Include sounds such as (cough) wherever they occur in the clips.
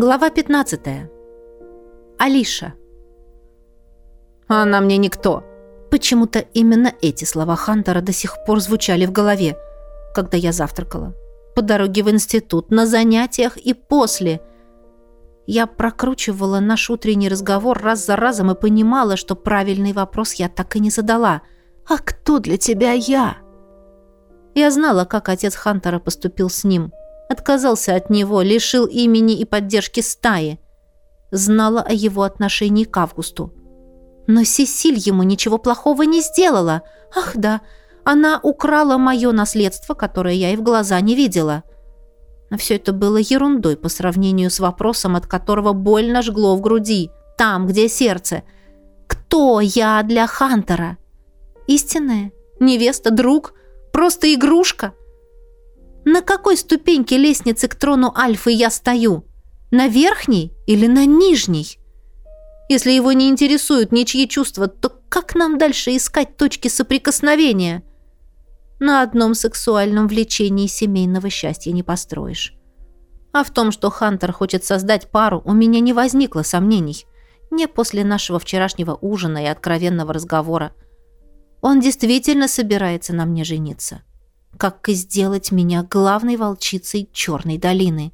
Глава 15. Алиша. Она мне никто. Почему-то именно эти слова Хантера до сих пор звучали в голове, когда я завтракала. По дороге в институт, на занятиях и после. Я прокручивала наш утренний разговор раз за разом и понимала, что правильный вопрос я так и не задала. «А кто для тебя я?» Я знала, как отец Хантера поступил с ним. Отказался от него, лишил имени и поддержки стаи. Знала о его отношении к Августу. Но Сесиль ему ничего плохого не сделала. Ах да, она украла мое наследство, которое я и в глаза не видела. Но все это было ерундой по сравнению с вопросом, от которого больно жгло в груди, там, где сердце. Кто я для Хантера? Истинная? Невеста? Друг? Просто игрушка? На какой ступеньке лестницы к трону Альфы я стою? На верхней или на нижней? Если его не интересуют ничьи чувства, то как нам дальше искать точки соприкосновения? На одном сексуальном влечении семейного счастья не построишь. А в том, что Хантер хочет создать пару, у меня не возникло сомнений. Не после нашего вчерашнего ужина и откровенного разговора. Он действительно собирается на мне жениться. Как и сделать меня главной волчицей Черной долины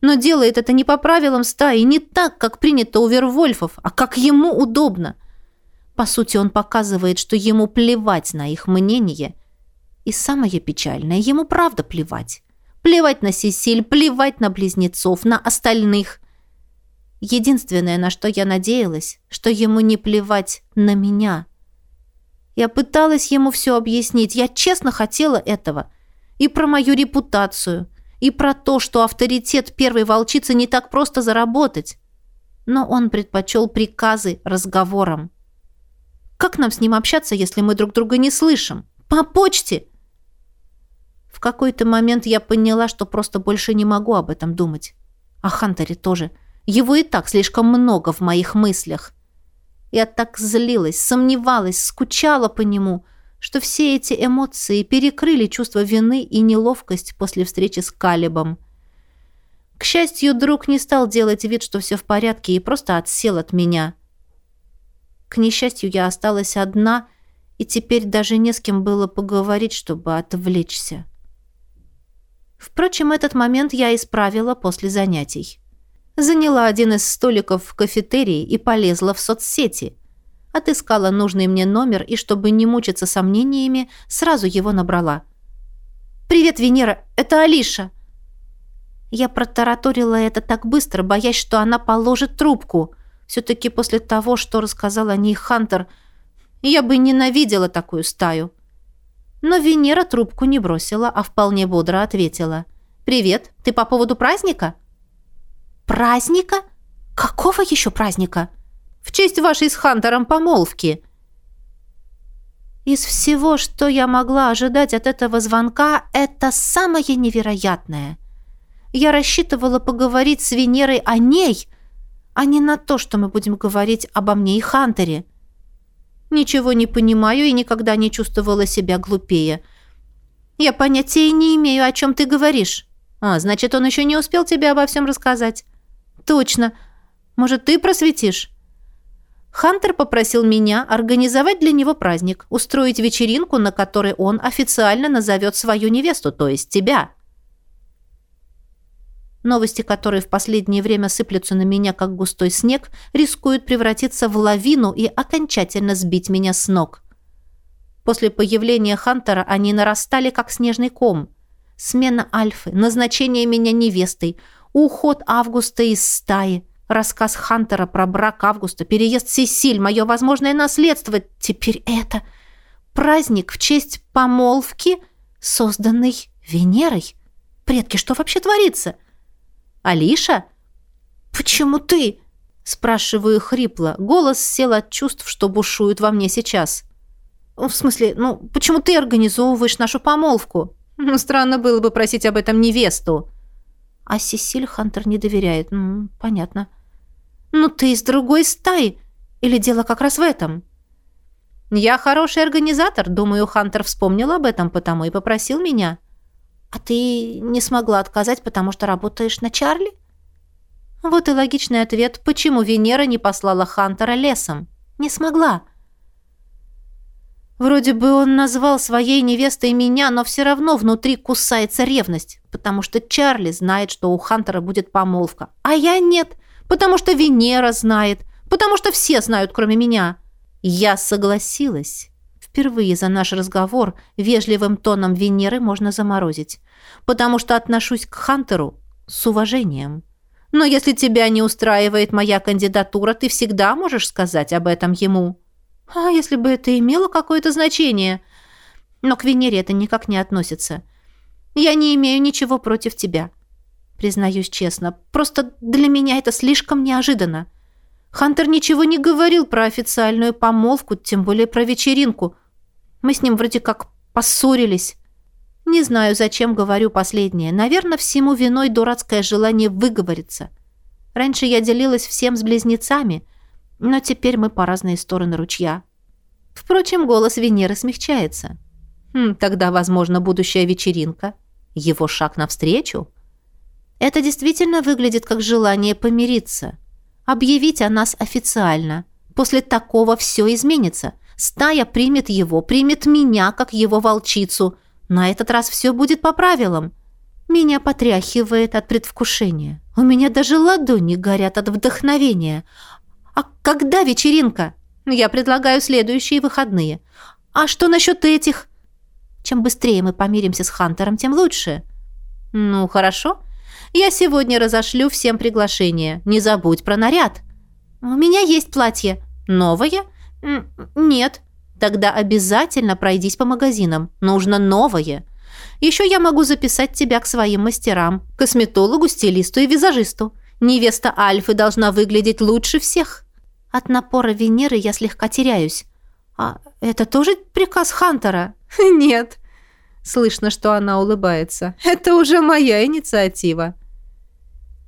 но делает это не по правилам стаи, не так, как принято у Вервольфов, а как ему удобно. По сути, он показывает, что ему плевать на их мнение. И самое печальное, ему правда плевать. Плевать на Сесиль, плевать на близнецов, на остальных. Единственное, на что я надеялась, что ему не плевать на меня. Я пыталась ему все объяснить, я честно хотела этого. И про мою репутацию – и про то, что авторитет первой волчицы не так просто заработать. Но он предпочел приказы разговорам. Как нам с ним общаться, если мы друг друга не слышим? По почте! В какой-то момент я поняла, что просто больше не могу об этом думать. О Хантере тоже. Его и так слишком много в моих мыслях. Я так злилась, сомневалась, скучала по нему — что все эти эмоции перекрыли чувство вины и неловкость после встречи с Калибом. К счастью, друг не стал делать вид, что все в порядке, и просто отсел от меня. К несчастью, я осталась одна, и теперь даже не с кем было поговорить, чтобы отвлечься. Впрочем, этот момент я исправила после занятий. Заняла один из столиков в кафетерии и полезла в соцсети – отыскала нужный мне номер и, чтобы не мучиться сомнениями, сразу его набрала. «Привет, Венера, это Алиша!» Я протараторила это так быстро, боясь, что она положит трубку. Все-таки после того, что рассказал о ней Хантер, я бы ненавидела такую стаю. Но Венера трубку не бросила, а вполне бодро ответила. «Привет, ты по поводу праздника?» «Праздника? Какого еще праздника?» в честь вашей с Хантером помолвки». Из всего, что я могла ожидать от этого звонка, это самое невероятное. Я рассчитывала поговорить с Венерой о ней, а не на то, что мы будем говорить обо мне и Хантере. Ничего не понимаю и никогда не чувствовала себя глупее. Я понятия не имею, о чем ты говоришь. А, значит, он еще не успел тебе обо всем рассказать. Точно. Может, ты просветишь? Хантер попросил меня организовать для него праздник, устроить вечеринку, на которой он официально назовет свою невесту, то есть тебя. Новости, которые в последнее время сыплются на меня, как густой снег, рискуют превратиться в лавину и окончательно сбить меня с ног. После появления Хантера они нарастали, как снежный ком. Смена Альфы, назначение меня невестой, уход Августа из стаи — Рассказ Хантера про брак Августа, переезд Сесиль, мое возможное наследство. Теперь это праздник в честь помолвки, созданной Венерой. Предки, что вообще творится? Алиша? Почему ты? Спрашиваю хрипло. Голос сел от чувств, что бушуют во мне сейчас. В смысле, ну, почему ты организовываешь нашу помолвку? Ну, странно было бы просить об этом невесту. А Сесиль Хантер не доверяет. Ну, понятно. «Ну ты из другой стаи. Или дело как раз в этом?» «Я хороший организатор. Думаю, Хантер вспомнил об этом, потому и попросил меня». «А ты не смогла отказать, потому что работаешь на Чарли?» Вот и логичный ответ, почему Венера не послала Хантера лесом. Не смогла. Вроде бы он назвал своей невестой меня, но все равно внутри кусается ревность, потому что Чарли знает, что у Хантера будет помолвка, а я нет, потому что Венера знает, потому что все знают, кроме меня. Я согласилась. Впервые за наш разговор вежливым тоном Венеры можно заморозить, потому что отношусь к Хантеру с уважением. Но если тебя не устраивает моя кандидатура, ты всегда можешь сказать об этом ему. А если бы это имело какое-то значение? Но к Венере это никак не относится. Я не имею ничего против тебя. Признаюсь честно, просто для меня это слишком неожиданно. Хантер ничего не говорил про официальную помолвку, тем более про вечеринку. Мы с ним вроде как поссорились. Не знаю, зачем говорю последнее. Наверное, всему виной дурацкое желание выговориться. Раньше я делилась всем с близнецами — но теперь мы по разные стороны ручья. Впрочем, голос Венеры смягчается. Хм, тогда, возможно, будущая вечеринка. Его шаг навстречу? Это действительно выглядит как желание помириться. Объявить о нас официально. После такого все изменится. Стая примет его, примет меня, как его волчицу. На этот раз все будет по правилам. Меня потряхивает от предвкушения. У меня даже ладони горят от вдохновения. «А когда вечеринка?» «Я предлагаю следующие выходные». «А что насчет этих?» «Чем быстрее мы помиримся с Хантером, тем лучше». «Ну, хорошо. Я сегодня разошлю всем приглашение. Не забудь про наряд». «У меня есть платье». «Новое?» «Нет». «Тогда обязательно пройдись по магазинам. Нужно новое». Еще я могу записать тебя к своим мастерам, косметологу, стилисту и визажисту. Невеста Альфы должна выглядеть лучше всех. От напора Венеры я слегка теряюсь. А это тоже приказ Хантера? (laughs) Нет. Слышно, что она улыбается. Это уже моя инициатива.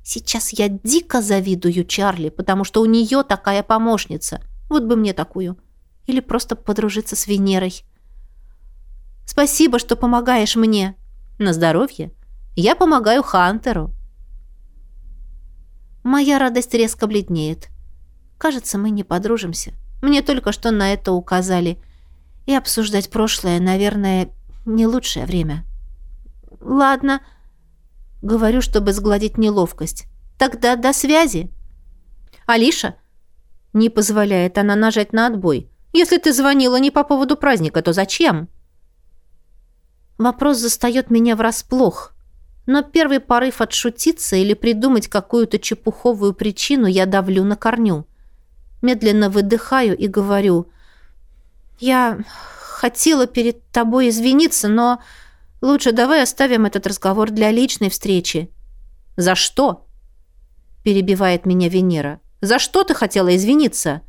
Сейчас я дико завидую Чарли, потому что у нее такая помощница. Вот бы мне такую. Или просто подружиться с Венерой. Спасибо, что помогаешь мне. На здоровье. Я помогаю Хантеру. Моя радость резко бледнеет. Кажется, мы не подружимся. Мне только что на это указали. И обсуждать прошлое, наверное, не лучшее время. Ладно, говорю, чтобы сгладить неловкость. Тогда до связи. Алиша не позволяет она нажать на отбой. Если ты звонила не по поводу праздника, то зачем? Вопрос застаёт меня врасплох. Но первый порыв отшутиться или придумать какую-то чепуховую причину я давлю на корню. Медленно выдыхаю и говорю. «Я хотела перед тобой извиниться, но лучше давай оставим этот разговор для личной встречи». «За что?» перебивает меня Венера. «За что ты хотела извиниться?»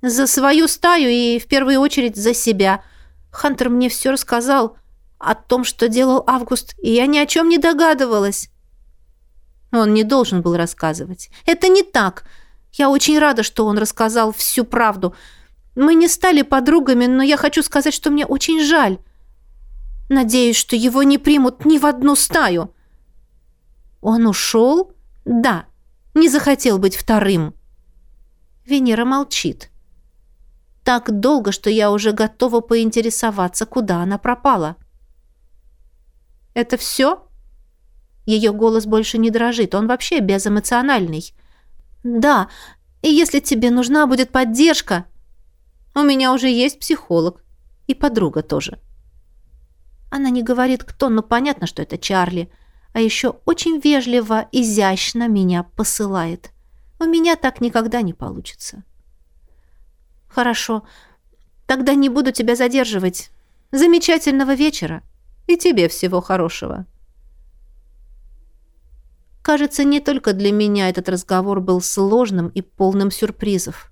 «За свою стаю и, в первую очередь, за себя. Хантер мне все рассказал о том, что делал Август, и я ни о чем не догадывалась». Он не должен был рассказывать. «Это не так. Я очень рада, что он рассказал всю правду. Мы не стали подругами, но я хочу сказать, что мне очень жаль. Надеюсь, что его не примут ни в одну стаю. Он ушел? Да. Не захотел быть вторым. Венера молчит. Так долго, что я уже готова поинтересоваться, куда она пропала. «Это все?» Ее голос больше не дрожит, он вообще безэмоциональный. «Да, и если тебе нужна будет поддержка...» «У меня уже есть психолог. И подруга тоже». Она не говорит, кто, но понятно, что это Чарли. А еще очень вежливо, изящно меня посылает. У меня так никогда не получится. «Хорошо. Тогда не буду тебя задерживать. Замечательного вечера. И тебе всего хорошего». Кажется, не только для меня этот разговор был сложным и полным сюрпризов,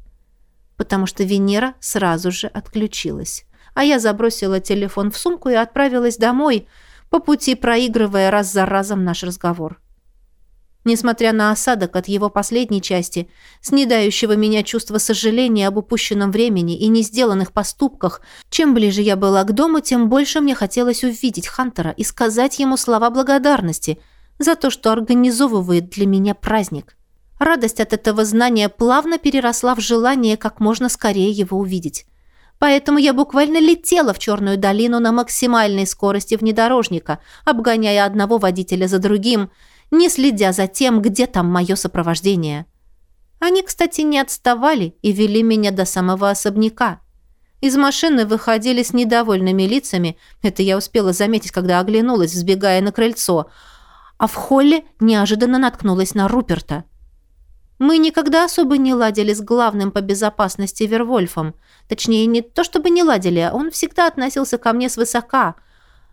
потому что Венера сразу же отключилась, а я забросила телефон в сумку и отправилась домой, по пути проигрывая раз за разом наш разговор. Несмотря на осадок от его последней части, снедающего меня чувство сожаления об упущенном времени и не сделанных поступках, чем ближе я была к дому, тем больше мне хотелось увидеть Хантера и сказать ему слова благодарности – за то, что организовывает для меня праздник. Радость от этого знания плавно переросла в желание как можно скорее его увидеть. Поэтому я буквально летела в Черную долину на максимальной скорости внедорожника, обгоняя одного водителя за другим, не следя за тем, где там мое сопровождение. Они, кстати, не отставали и вели меня до самого особняка. Из машины выходили с недовольными лицами, это я успела заметить, когда оглянулась, взбегая на крыльцо, а в холле неожиданно наткнулась на Руперта. Мы никогда особо не ладили с главным по безопасности Вервольфом. Точнее, не то чтобы не ладили, а он всегда относился ко мне свысока.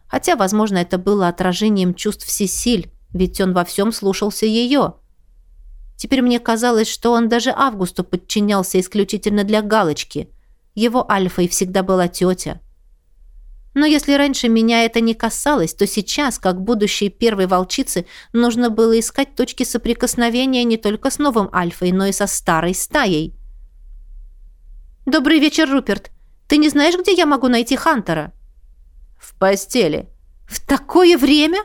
Хотя, возможно, это было отражением чувств Сесиль, ведь он во всем слушался ее. Теперь мне казалось, что он даже Августу подчинялся исключительно для галочки. Его альфой всегда была тетя. Но если раньше меня это не касалось, то сейчас, как будущей первой волчицы, нужно было искать точки соприкосновения не только с новым альфой, но и со старой стаей. «Добрый вечер, Руперт. Ты не знаешь, где я могу найти Хантера?» «В постели». «В такое время?»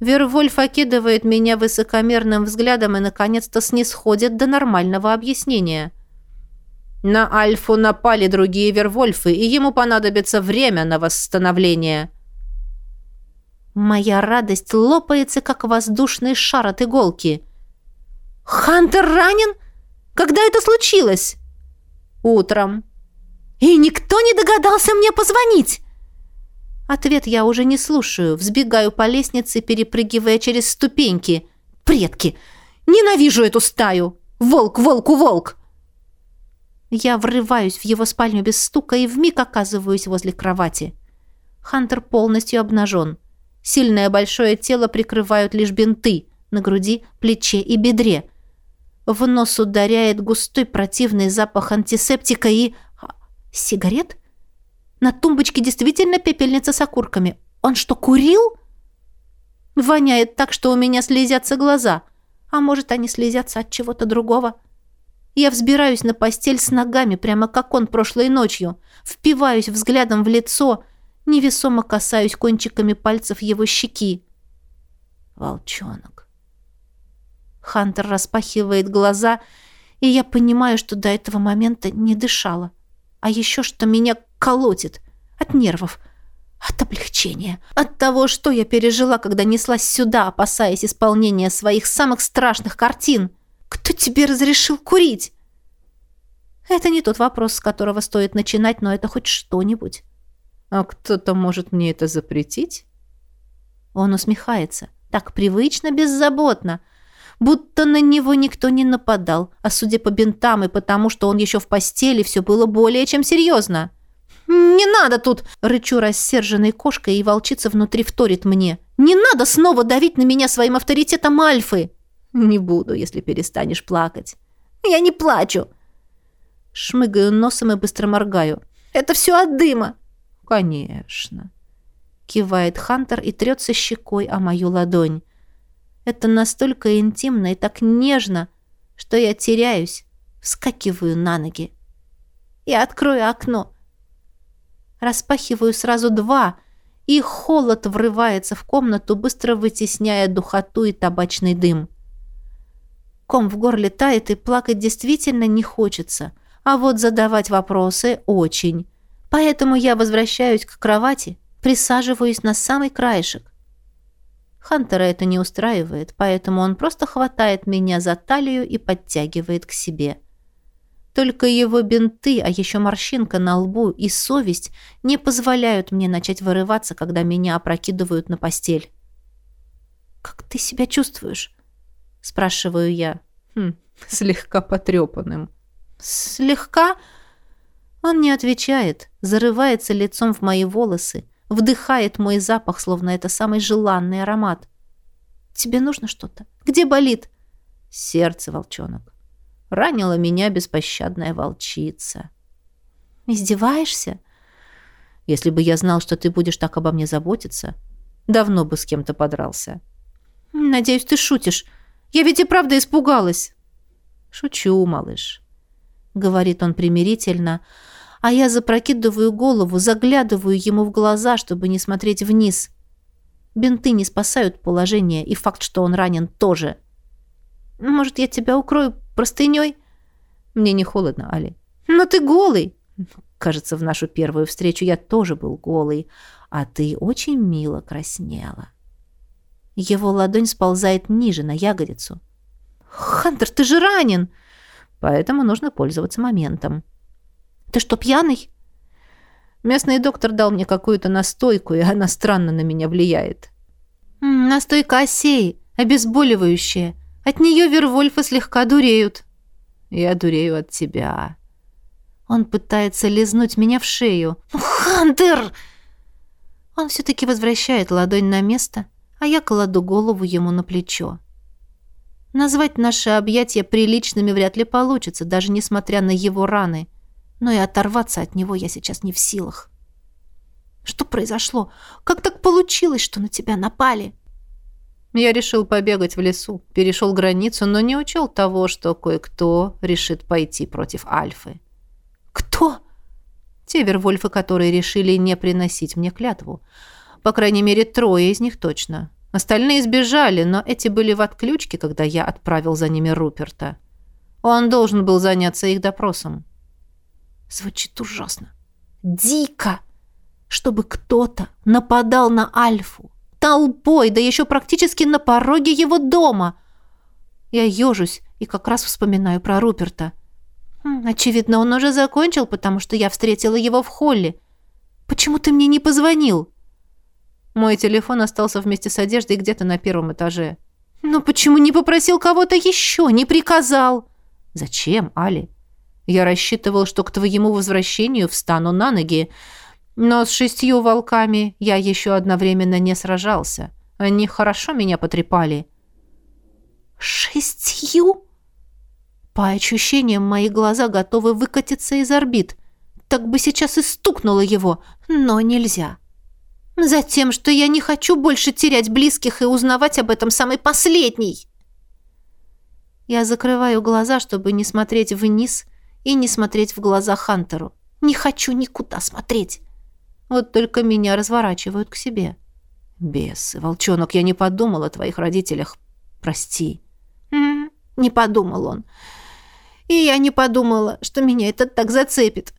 Вервольф окидывает меня высокомерным взглядом и, наконец-то, снисходит до нормального объяснения – на Альфу напали другие Вервольфы, и ему понадобится время на восстановление. Моя радость лопается, как воздушный шар от иголки. «Хантер ранен? Когда это случилось?» «Утром». «И никто не догадался мне позвонить?» Ответ я уже не слушаю, взбегаю по лестнице, перепрыгивая через ступеньки. «Предки! Ненавижу эту стаю! Волк, волку, волк!» Я врываюсь в его спальню без стука и вмиг оказываюсь возле кровати. Хантер полностью обнажен. Сильное большое тело прикрывают лишь бинты на груди, плече и бедре. В нос ударяет густой противный запах антисептика и... А, сигарет? На тумбочке действительно пепельница с окурками. Он что, курил? Воняет так, что у меня слезятся глаза. А может, они слезятся от чего-то другого? — я взбираюсь на постель с ногами, прямо как он прошлой ночью, впиваюсь взглядом в лицо, невесомо касаюсь кончиками пальцев его щеки. Волчонок. Хантер распахивает глаза, и я понимаю, что до этого момента не дышала. А еще что меня колотит от нервов, от облегчения, от того, что я пережила, когда неслась сюда, опасаясь исполнения своих самых страшных картин — кто тебе разрешил курить? Это не тот вопрос, с которого стоит начинать, но это хоть что-нибудь. А кто-то может мне это запретить? Он усмехается. Так привычно, беззаботно. Будто на него никто не нападал. А судя по бинтам и потому, что он еще в постели, все было более чем серьезно. «Не надо тут!» — рычу рассерженной кошкой, и волчица внутри вторит мне. «Не надо снова давить на меня своим авторитетом Альфы!» Не буду, если перестанешь плакать. Я не плачу. Шмыгаю носом и быстро моргаю. Это все от дыма. Конечно. Кивает Хантер и трется щекой о мою ладонь. Это настолько интимно и так нежно, что я теряюсь, вскакиваю на ноги. Я открою окно. Распахиваю сразу два, и холод врывается в комнату, быстро вытесняя духоту и табачный дым. Ком в горле тает, и плакать действительно не хочется. А вот задавать вопросы очень. Поэтому я возвращаюсь к кровати, присаживаюсь на самый краешек. Хантера это не устраивает, поэтому он просто хватает меня за талию и подтягивает к себе. Только его бинты, а еще морщинка на лбу и совесть не позволяют мне начать вырываться, когда меня опрокидывают на постель. «Как ты себя чувствуешь?» Спрашиваю я. Хм, слегка потрепанным. Слегка? Он не отвечает, зарывается лицом в мои волосы, вдыхает мой запах, словно это самый желанный аромат. Тебе нужно что-то? Где болит? Сердце, волчонок. Ранила меня беспощадная волчица. Издеваешься? Если бы я знал, что ты будешь так обо мне заботиться, давно бы с кем-то подрался. Надеюсь, ты шутишь. Я ведь и правда испугалась. Шучу, малыш, говорит он примирительно, а я запрокидываю голову, заглядываю ему в глаза, чтобы не смотреть вниз. Бинты не спасают положение, и факт, что он ранен, тоже. Может, я тебя укрою простыней?» «Мне не холодно, Али». «Но ты голый!» «Кажется, в нашу первую встречу я тоже был голый, а ты очень мило краснела». Его ладонь сползает ниже, на ягодицу. «Хантер, ты же ранен!» «Поэтому нужно пользоваться моментом». «Ты что, пьяный?» Местный доктор дал мне какую-то настойку, и она странно на меня влияет. «Настойка осеи, обезболивающая. От нее вервольфы слегка дуреют». «Я дурею от тебя». Он пытается лизнуть меня в шею. «Хантер!» Он все-таки возвращает ладонь на место, а я кладу голову ему на плечо. Назвать наши объятия приличными вряд ли получится, даже несмотря на его раны. Но и оторваться от него я сейчас не в силах. Что произошло? Как так получилось, что на тебя напали? Я решил побегать в лесу, перешел границу, но не учел того, что кое-кто решит пойти против Альфы. Кто? Те вервольфы, которые решили не приносить мне клятву. По крайней мере, трое из них точно. Остальные сбежали, но эти были в отключке, когда я отправил за ними Руперта. Он должен был заняться их допросом. Звучит ужасно. Дико! Чтобы кто-то нападал на Альфу. Толпой, да еще практически на пороге его дома. Я ежусь и как раз вспоминаю про Руперта. Хм, очевидно, он уже закончил, потому что я встретила его в холле. Почему ты мне не позвонил? Мой телефон остался вместе с одеждой где-то на первом этаже. Но почему не попросил кого-то еще, не приказал? Зачем, Али? Я рассчитывал, что к твоему возвращению встану на ноги, но с шестью волками я еще одновременно не сражался. Они хорошо меня потрепали. Шестью? По ощущениям, мои глаза готовы выкатиться из орбит. Так бы сейчас и стукнуло его, но нельзя. Затем, что я не хочу больше терять близких и узнавать об этом самый последний. Я закрываю глаза, чтобы не смотреть вниз и не смотреть в глаза Хантеру. Не хочу никуда смотреть. Вот только меня разворачивают к себе. Бес, волчонок, я не подумал о твоих родителях. Прости. Не подумал он. И я не подумала, что меня это так зацепит.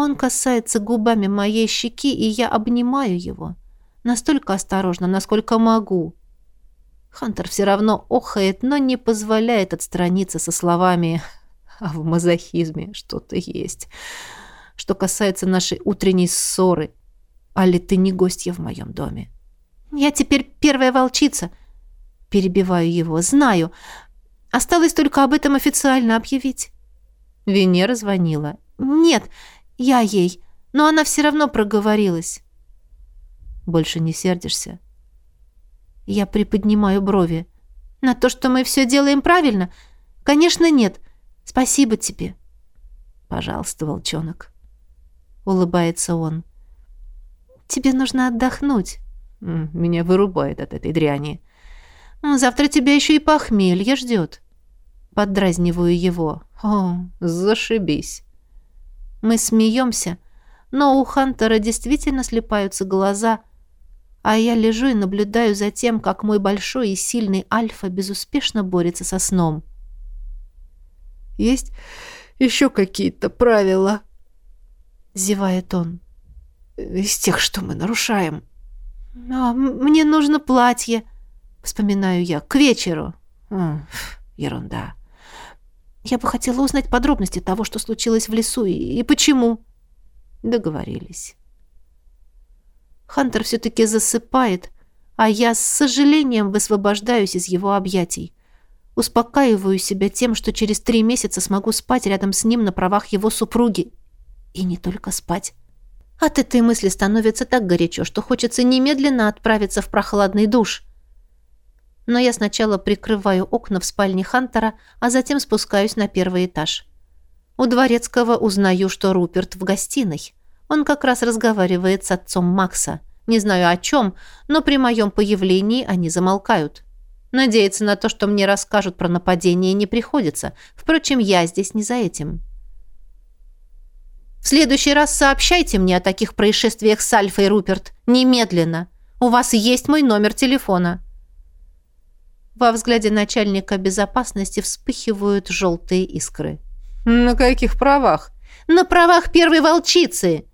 Он касается губами моей щеки, и я обнимаю его. Настолько осторожно, насколько могу. Хантер все равно охает, но не позволяет отстраниться со словами «А в мазохизме что-то есть». Что касается нашей утренней ссоры. Али, ты не гостья в моем доме. Я теперь первая волчица. Перебиваю его. Знаю. Осталось только об этом официально объявить. Венера звонила. Нет, я ей, но она все равно проговорилась. Больше не сердишься? Я приподнимаю брови. На то, что мы все делаем правильно? Конечно, нет. Спасибо тебе. Пожалуйста, волчонок. Улыбается он. Тебе нужно отдохнуть. Меня вырубает от этой дряни. Завтра тебя еще и похмелье ждет. Поддразниваю его. О, зашибись. Мы смеемся, но у Хантера действительно слепаются глаза, а я лежу и наблюдаю за тем, как мой большой и сильный Альфа безуспешно борется со сном. «Есть еще какие-то правила?» — зевает он. «Из тех, что мы нарушаем». «А, «Мне нужно платье», — вспоминаю я, — «к вечеру». «Ерунда». Я бы хотела узнать подробности того, что случилось в лесу и, и почему. Договорились. Хантер все-таки засыпает, а я с сожалением высвобождаюсь из его объятий. Успокаиваю себя тем, что через три месяца смогу спать рядом с ним на правах его супруги. И не только спать. От этой мысли становится так горячо, что хочется немедленно отправиться в прохладный душ но я сначала прикрываю окна в спальне Хантера, а затем спускаюсь на первый этаж. У Дворецкого узнаю, что Руперт в гостиной. Он как раз разговаривает с отцом Макса. Не знаю о чем, но при моем появлении они замолкают. Надеяться на то, что мне расскажут про нападение, не приходится. Впрочем, я здесь не за этим. В следующий раз сообщайте мне о таких происшествиях с Альфой, Руперт. Немедленно. У вас есть мой номер телефона. Во взгляде начальника безопасности вспыхивают желтые искры. «На каких правах?» «На правах первой волчицы!»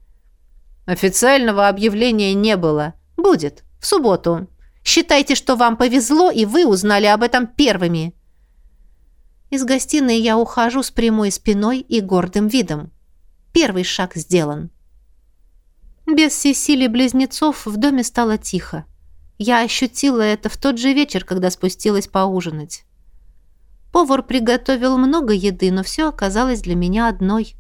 «Официального объявления не было. Будет. В субботу. Считайте, что вам повезло, и вы узнали об этом первыми». Из гостиной я ухожу с прямой спиной и гордым видом. Первый шаг сделан. Без Сесили близнецов в доме стало тихо. Я ощутила это в тот же вечер, когда спустилась поужинать. Повар приготовил много еды, но все оказалось для меня одной.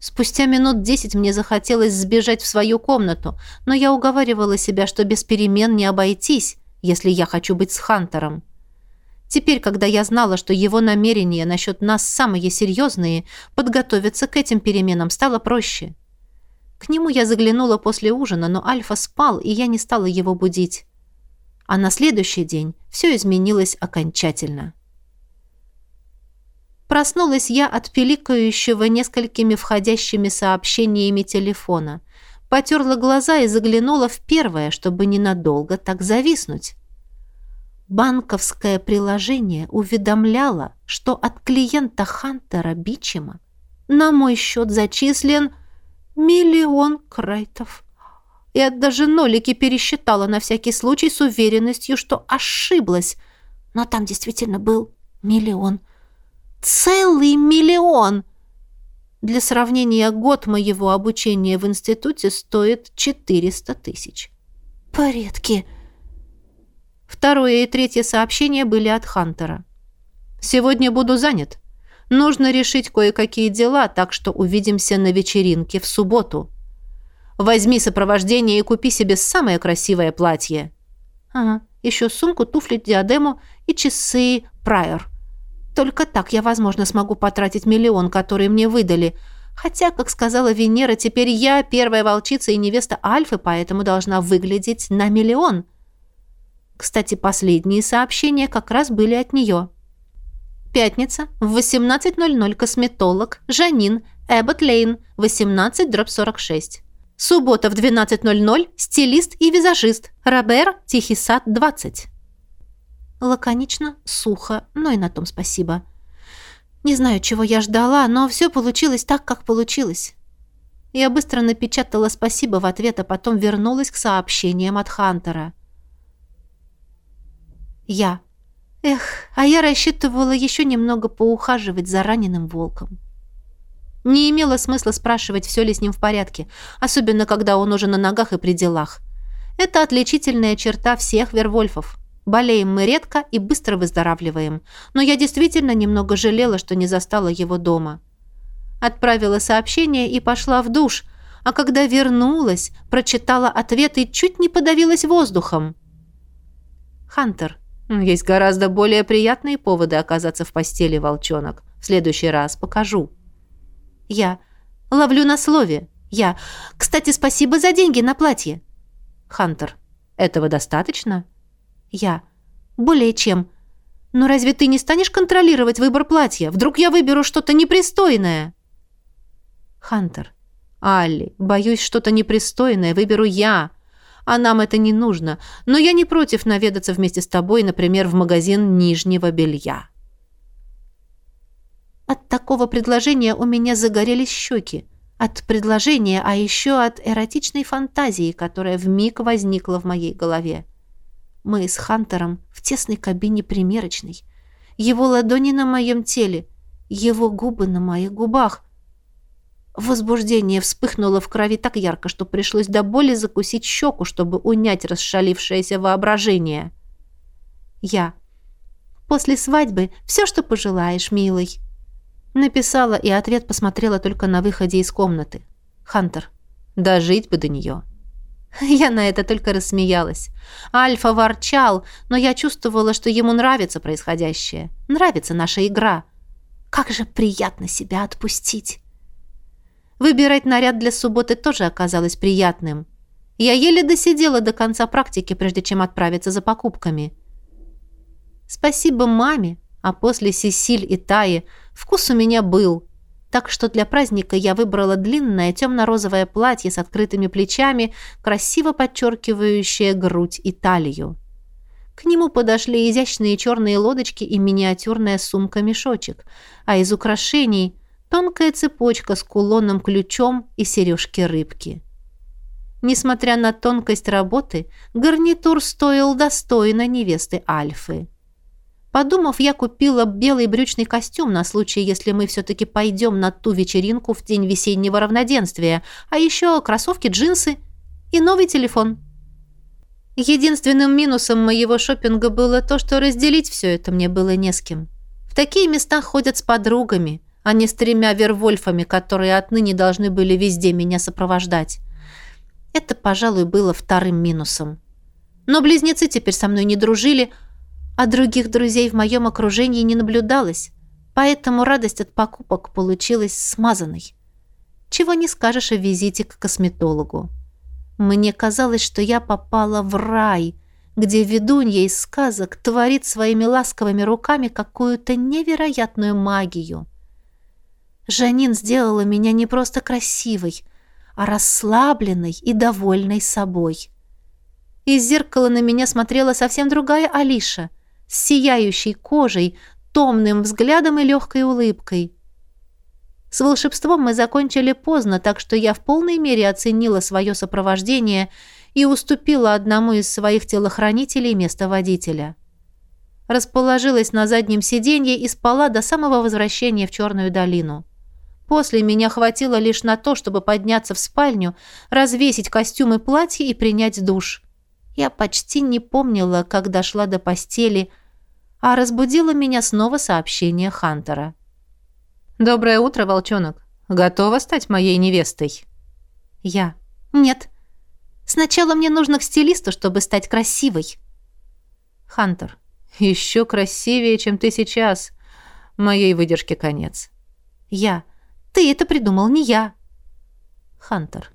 Спустя минут десять мне захотелось сбежать в свою комнату, но я уговаривала себя, что без перемен не обойтись, если я хочу быть с Хантером. Теперь, когда я знала, что его намерения насчет нас самые серьезные, подготовиться к этим переменам стало проще. К нему я заглянула после ужина, но Альфа спал, и я не стала его будить. А на следующий день все изменилось окончательно. Проснулась я от пиликающего несколькими входящими сообщениями телефона. Потерла глаза и заглянула в первое, чтобы ненадолго так зависнуть. Банковское приложение уведомляло, что от клиента Хантера Бичема на мой счет зачислен миллион крайтов. Я даже нолики пересчитала на всякий случай с уверенностью, что ошиблась. Но там действительно был миллион. Целый миллион! Для сравнения, год моего обучения в институте стоит 400 тысяч. Порядки. Второе и третье сообщения были от Хантера. «Сегодня буду занят. Нужно решить кое-какие дела, так что увидимся на вечеринке в субботу. Возьми сопровождение и купи себе самое красивое платье». «Ага, еще сумку, туфли, диадему и часы Прайор. Только так я, возможно, смогу потратить миллион, который мне выдали. Хотя, как сказала Венера, теперь я первая волчица и невеста Альфы, поэтому должна выглядеть на миллион». Кстати, последние сообщения как раз были от нее. Пятница, в 18.00 косметолог, Жанин, Эббот Лейн, 18-46. Суббота в 12.00 стилист и визажист, Робер, Тихий сад, 20. Лаконично, сухо, но и на том спасибо. Не знаю, чего я ждала, но все получилось так, как получилось. Я быстро напечатала спасибо в ответ, а потом вернулась к сообщениям от Хантера. Я. Эх, а я рассчитывала еще немного поухаживать за раненым волком. Не имело смысла спрашивать, все ли с ним в порядке, особенно когда он уже на ногах и при делах. Это отличительная черта всех вервольфов. Болеем мы редко и быстро выздоравливаем. Но я действительно немного жалела, что не застала его дома. Отправила сообщение и пошла в душ, а когда вернулась, прочитала ответ и чуть не подавилась воздухом. «Хантер, есть гораздо более приятные поводы оказаться в постели, волчонок. В следующий раз покажу. Я. Ловлю на слове. Я. Кстати, спасибо за деньги на платье. Хантер. Этого достаточно? Я. Более чем. Но разве ты не станешь контролировать выбор платья? Вдруг я выберу что-то непристойное? Хантер. Алли, боюсь, что-то непристойное выберу я а нам это не нужно, но я не против наведаться вместе с тобой, например, в магазин нижнего белья». От такого предложения у меня загорелись щеки. От предложения, а еще от эротичной фантазии, которая вмиг возникла в моей голове. Мы с Хантером в тесной кабине примерочной. Его ладони на моем теле, его губы на моих губах — Возбуждение вспыхнуло в крови так ярко, что пришлось до боли закусить щеку, чтобы унять расшалившееся воображение. Я. «После свадьбы все, что пожелаешь, милый». Написала, и ответ посмотрела только на выходе из комнаты. Хантер. «Дожить бы до нее». (laughs) Я на это только рассмеялась. Альфа ворчал, но я чувствовала, что ему нравится происходящее. Нравится наша игра. Как же приятно себя отпустить. Выбирать наряд для субботы тоже оказалось приятным. Я еле досидела до конца практики, прежде чем отправиться за покупками. Спасибо маме, а после Сесиль и Таи вкус у меня был. Так что для праздника я выбрала длинное темно-розовое платье с открытыми плечами, красиво подчеркивающее грудь и талию. К нему подошли изящные черные лодочки и миниатюрная сумка-мешочек, а из украшений – тонкая цепочка с кулоном-ключом и сережки-рыбки. Несмотря на тонкость работы, гарнитур стоил достойно невесты Альфы. Подумав, я купила белый брючный костюм на случай, если мы все-таки пойдем на ту вечеринку в день весеннего равноденствия, а еще кроссовки, джинсы и новый телефон. Единственным минусом моего шопинга было то, что разделить все это мне было не с кем. В такие места ходят с подругами, а не с тремя вервольфами, которые отныне должны были везде меня сопровождать. Это, пожалуй, было вторым минусом. Но близнецы теперь со мной не дружили, а других друзей в моем окружении не наблюдалось, поэтому радость от покупок получилась смазанной. Чего не скажешь о визите к косметологу. Мне казалось, что я попала в рай, где ведунья из сказок творит своими ласковыми руками какую-то невероятную магию. Жанин сделала меня не просто красивой, а расслабленной и довольной собой. Из зеркала на меня смотрела совсем другая Алиша — с сияющей кожей, томным взглядом и легкой улыбкой. С волшебством мы закончили поздно, так что я в полной мере оценила свое сопровождение и уступила одному из своих телохранителей место водителя. Расположилась на заднем сиденье и спала до самого возвращения в Черную долину. После меня хватило лишь на то, чтобы подняться в спальню, развесить костюм и платье и принять душ. Я почти не помнила, как дошла до постели, а разбудило меня снова сообщение Хантера. «Доброе утро, волчонок. Готова стать моей невестой?» «Я. Нет. Сначала мне нужно к стилисту, чтобы стать красивой». «Хантер. Еще красивее, чем ты сейчас. Моей выдержке конец». «Я. Ты это придумал, не я». «Хантер.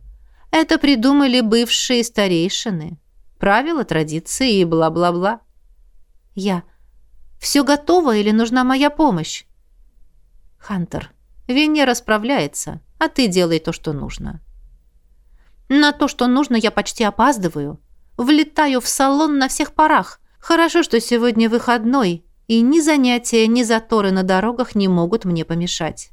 Это придумали бывшие старейшины. Правила, традиции и бла-бла-бла». «Я. Все готово или нужна моя помощь?» «Хантер, Венера справляется, а ты делай то, что нужно». «На то, что нужно, я почти опаздываю. Влетаю в салон на всех парах. Хорошо, что сегодня выходной, и ни занятия, ни заторы на дорогах не могут мне помешать».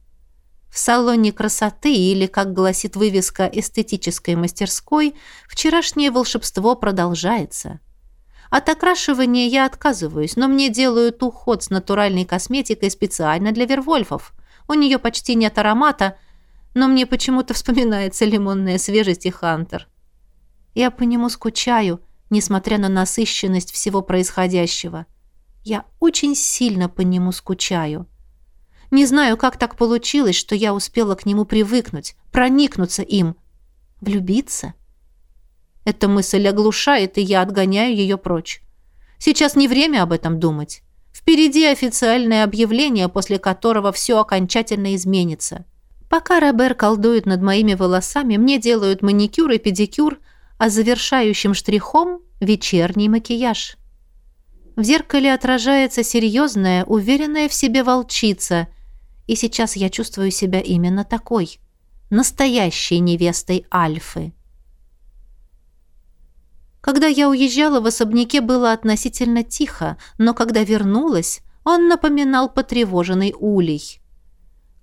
В салоне красоты или, как гласит вывеска эстетической мастерской, вчерашнее волшебство продолжается. От окрашивания я отказываюсь, но мне делают уход с натуральной косметикой специально для вервольфов. У нее почти нет аромата, но мне почему-то (laughs) вспоминается лимонная свежесть и Хантер. Я по нему скучаю, несмотря на насыщенность всего происходящего. Я очень сильно по нему скучаю. Не знаю, как так получилось, что я успела к нему привыкнуть, проникнуться им, влюбиться — эта мысль оглушает, и я отгоняю ее прочь. Сейчас не время об этом думать. Впереди официальное объявление, после которого все окончательно изменится. Пока Робер колдует над моими волосами, мне делают маникюр и педикюр, а завершающим штрихом – вечерний макияж. В зеркале отражается серьезная, уверенная в себе волчица, и сейчас я чувствую себя именно такой – настоящей невестой Альфы. Когда я уезжала, в особняке было относительно тихо, но когда вернулась, он напоминал потревоженный улей.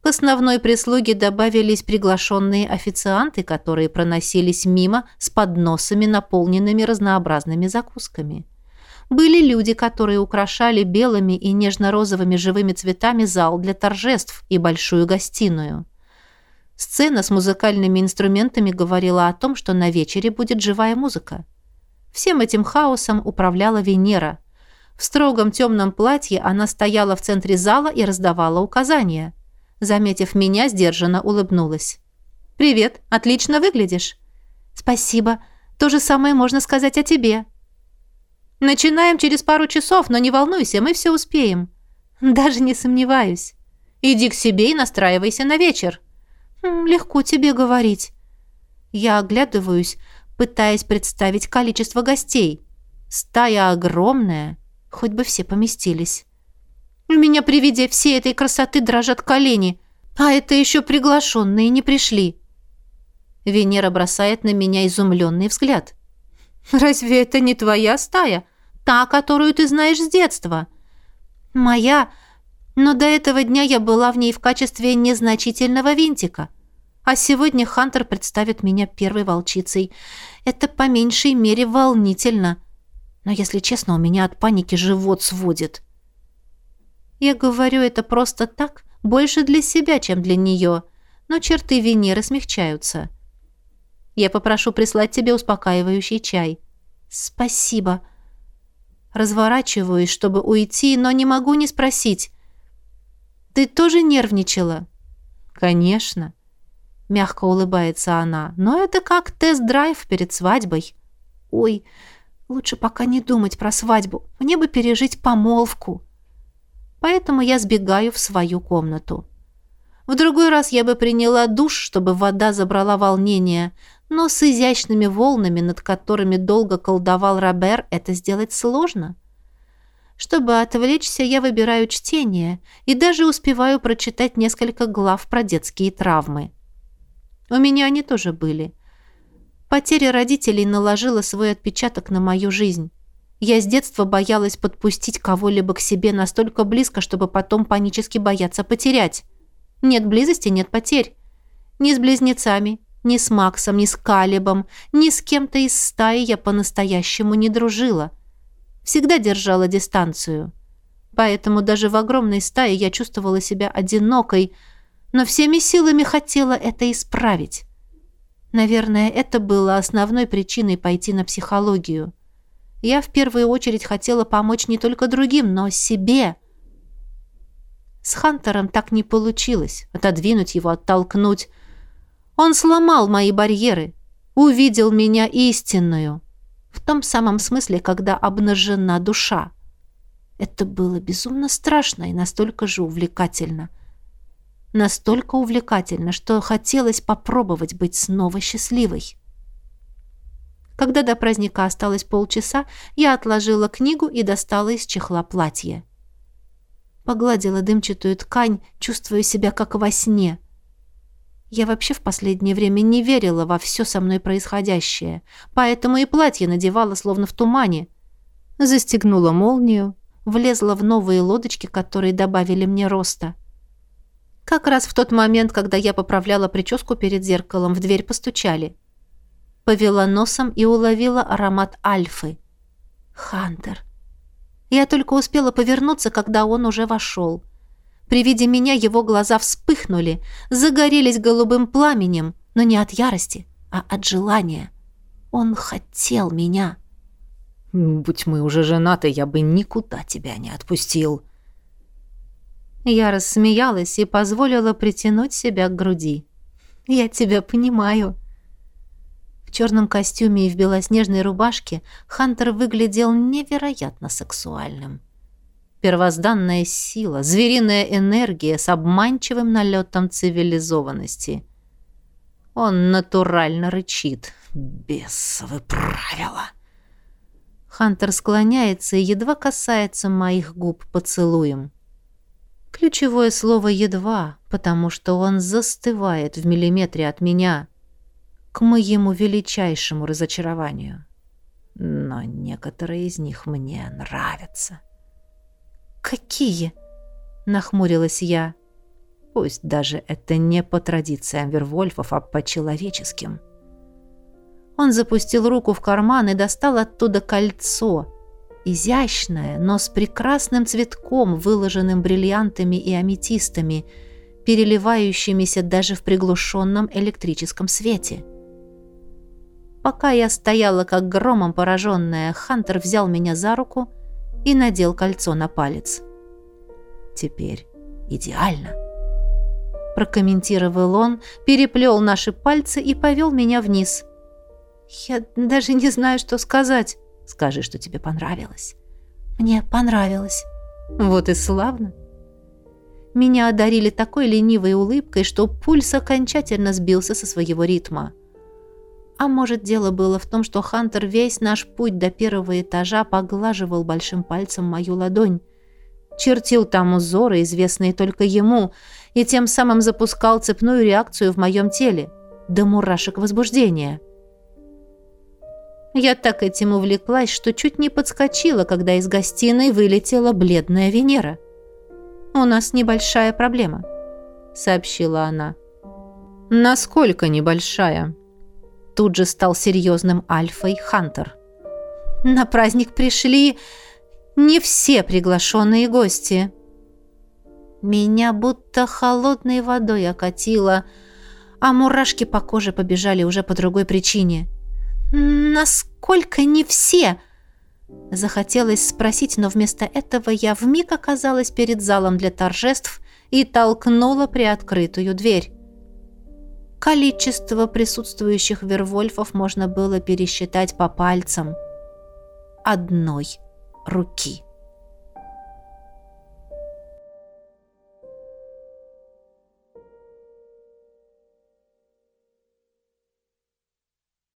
К основной прислуге добавились приглашенные официанты, которые проносились мимо с подносами, наполненными разнообразными закусками. Были люди, которые украшали белыми и нежно-розовыми живыми цветами зал для торжеств и большую гостиную. Сцена с музыкальными инструментами говорила о том, что на вечере будет живая музыка. Всем этим хаосом управляла Венера. В строгом темном платье она стояла в центре зала и раздавала указания. Заметив меня, сдержанно улыбнулась. «Привет, отлично выглядишь». «Спасибо. То же самое можно сказать о тебе». «Начинаем через пару часов, но не волнуйся, мы все успеем». «Даже не сомневаюсь». «Иди к себе и настраивайся на вечер». «Легко тебе говорить». Я оглядываюсь, пытаясь представить количество гостей. Стая огромная, хоть бы все поместились. У меня при виде всей этой красоты дрожат колени, а это еще приглашенные не пришли. Венера бросает на меня изумленный взгляд. «Разве это не твоя стая? та, которую ты знаешь с детства. Моя, но до этого дня я была в ней в качестве незначительного винтика. А сегодня Хантер представит меня первой волчицей. Это по меньшей мере волнительно. Но, если честно, у меня от паники живот сводит. Я говорю это просто так, больше для себя, чем для нее. Но черты Венеры смягчаются. Я попрошу прислать тебе успокаивающий чай. Спасибо. Разворачиваюсь, чтобы уйти, но не могу не спросить. Ты тоже нервничала? Конечно. Мягко улыбается она. Но это как тест-драйв перед свадьбой. Ой, лучше пока не думать про свадьбу. Мне бы пережить помолвку. Поэтому я сбегаю в свою комнату. В другой раз я бы приняла душ, чтобы вода забрала волнение, но с изящными волнами, над которыми долго колдовал Робер, это сделать сложно. Чтобы отвлечься, я выбираю чтение и даже успеваю прочитать несколько глав про детские травмы. У меня они тоже были. Потеря родителей наложила свой отпечаток на мою жизнь. Я с детства боялась подпустить кого-либо к себе настолько близко, чтобы потом панически бояться потерять. Нет близости, нет потерь. Ни с близнецами, ни с Максом, ни с Калибом, ни с кем-то из стаи я по-настоящему не дружила. Всегда держала дистанцию. Поэтому даже в огромной стае я чувствовала себя одинокой, но всеми силами хотела это исправить. Наверное, это было основной причиной пойти на психологию. Я в первую очередь хотела помочь не только другим, но себе. С Хантером так не получилось. Отодвинуть его, оттолкнуть. Он сломал мои барьеры, увидел меня истинную. В том самом смысле, когда обнажена душа. Это было безумно страшно и настолько же увлекательно. Настолько увлекательно, что хотелось попробовать быть снова счастливой. Когда до праздника осталось полчаса, я отложила книгу и достала из чехла платье. Погладила дымчатую ткань, чувствуя себя как во сне — я вообще в последнее время не верила во все со мной происходящее, поэтому и платье надевала словно в тумане. Застегнула молнию, влезла в новые лодочки, которые добавили мне роста. Как раз в тот момент, когда я поправляла прическу перед зеркалом, в дверь постучали. Повела носом и уловила аромат альфы. Хантер. Я только успела повернуться, когда он уже вошел. При виде меня его глаза вспыхнули, загорелись голубым пламенем, но не от ярости, а от желания. Он хотел меня. «Будь мы уже женаты, я бы никуда тебя не отпустил». Я рассмеялась и позволила притянуть себя к груди. «Я тебя понимаю». В черном костюме и в белоснежной рубашке Хантер выглядел невероятно сексуальным первозданная сила, звериная энергия с обманчивым налетом цивилизованности. Он натурально рычит. Бесовы правила. Хантер склоняется и едва касается моих губ поцелуем. Ключевое слово «едва», потому что он застывает в миллиметре от меня, к моему величайшему разочарованию. Но некоторые из них мне нравятся. «Какие?» — нахмурилась я. «Пусть даже это не по традициям Вервольфов, а по человеческим». Он запустил руку в карман и достал оттуда кольцо. Изящное, но с прекрасным цветком, выложенным бриллиантами и аметистами, переливающимися даже в приглушенном электрическом свете. Пока я стояла как громом пораженная, Хантер взял меня за руку — и надел кольцо на палец. «Теперь идеально», — прокомментировал он, переплел наши пальцы и повел меня вниз. «Я даже не знаю, что сказать. Скажи, что тебе понравилось». «Мне понравилось». «Вот и славно». Меня одарили такой ленивой улыбкой, что пульс окончательно сбился со своего ритма. А может, дело было в том, что Хантер весь наш путь до первого этажа поглаживал большим пальцем мою ладонь, чертил там узоры, известные только ему, и тем самым запускал цепную реакцию в моем теле, до мурашек возбуждения. Я так этим увлеклась, что чуть не подскочила, когда из гостиной вылетела бледная Венера. «У нас небольшая проблема», — сообщила она. «Насколько небольшая?» Тут же стал серьезным Альфой Хантер. «На праздник пришли не все приглашенные гости». Меня будто холодной водой окатило, а мурашки по коже побежали уже по другой причине. «Насколько не все?» Захотелось спросить, но вместо этого я вмиг оказалась перед залом для торжеств и толкнула приоткрытую дверь. Количество присутствующих вервольфов можно было пересчитать по пальцам одной руки.